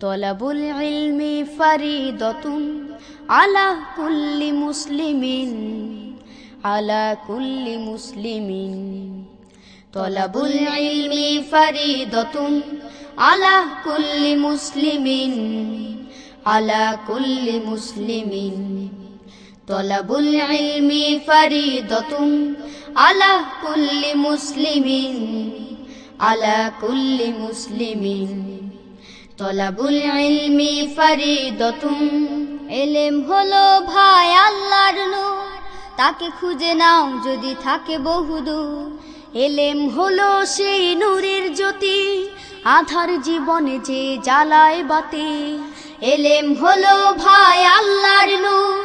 طلب العلم فريضة على كل مسلم على كل مسلم. طلب العلم فريضة على كل مسلم على كل مسلم. طلب العلم فريضة على كل مسلم على كل مسلم. তলাবুল ইলমি ফরিদতুম। এলেম হলো ভাই আল্লাহর নূর। তাকে খুঁজে নাও যদি থাকে বহুদূর এলেম হলো সেই নূরের জ্যোতি। আধার জীবনে যে জ্বালায় বাতি এলেম হলো ভাই আল্লাহর নূর।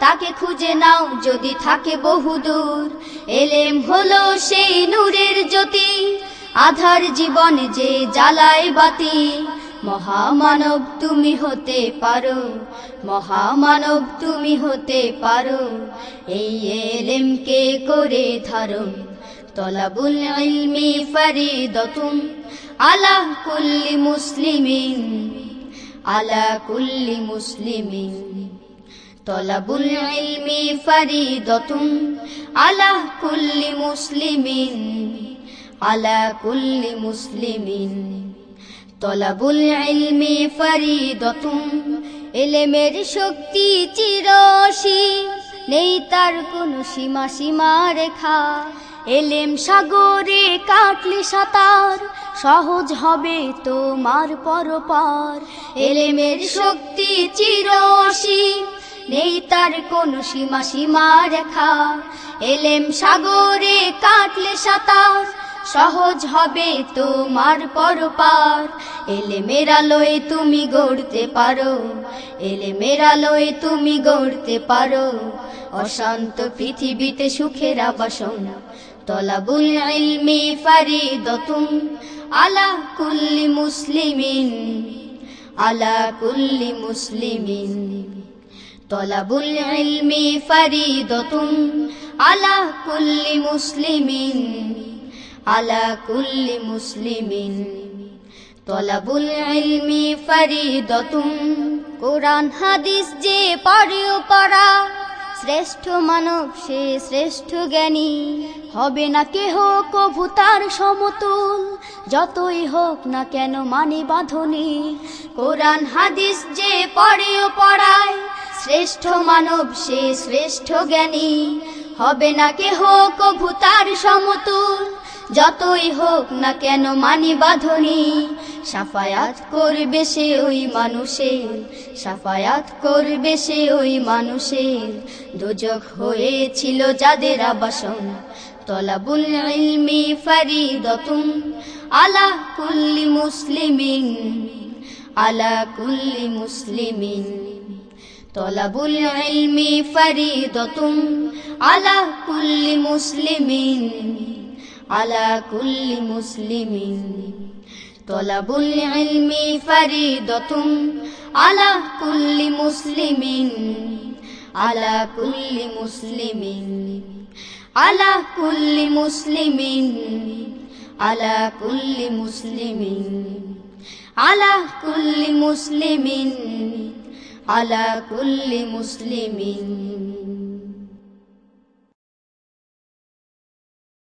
তাকে খুঁজে নাও যদি থাকে বহুদূর এলেম হলো সেই নূরের জ্যোতি। আধার জীবনে যে জ্বালায় বাতি মহামানব তুমি হতে পারো, মহামানব তুমি হতে পারো। এই এলেমকে করে ধারণ তলাবুল ইলমি ফরিদতুম আলা কুল্লি মুসলিমিন, আলা কুল্লি মুসলিমিন। তলাবুল ইলমি ফরিদতুম আলা কুল্লি মুসলিমিন, আলা কুল্লি মুসলিমিন। তলাবুল ইলমি ফরিদতুম এলেমের শক্তি চিরসি নেই তার কোনো সীমা সীমা রেখা। এলেম সাগরে কাটলে সাঁতার, সহজ হবে তোমার পরপার। এলেমের শক্তি চিরসি নেই তার কোনো সীমা সীমা রেখা। এলেম সাগরে কাটলে সাঁতার সহজ হবে তোমার পরপার। এলে মেরা মেরালোয় তুমি গড়তে পারো এলে মেরা মেরালোয় তুমি গড়তে পারো। অশান্ত পৃথিবীতে সুখের আবাসন, তলাবুল ইলমি ফারিদতুম আলা কুল্লি মুসলিমিন, আলা কুল্লি মুসলিমিন। তলাবুল ইলমি ফারিদতুম আলা কুল্লি মুসলিমিন। على كل مسلم طلب العلم فريضة কোরআন হাদিস যে পড়েও পড়া শ্রেষ্ঠ মানব সে শ্রেষ্ঠ জ্ঞানী হবে না কেহ কভু তার সমতুল যতই হোক না কেন মানে বাঁধনি কোরআন হাদিস যে পড়েও পড়ায় শ্রেষ্ঠ মানব সে শ্রেষ্ঠ জ্ঞানী হবে না কেহ কভু তার সমতুল যতই হোক না কেন মানি বাঁধনি, সাফায়াত করবে সে ওই মানুষের, সাফায়াত করবে সে ওই মানুষের। দুজক হয়েছিল যাদের আবাসন, তলাবুল ইলমি ফরিদতুম আলা কুল্লি মুসলিমিন, আলা কুল্লি মুসলিমিন। তলাবুল ইলমি ফরিদতুম আলা কুল্লি মুসলিমিন। على كل مسلم طلب العلم فريضة على كل مسلم على كل مسلم على كل مسلم على كل مسلم على كل مسلم على كل مسلم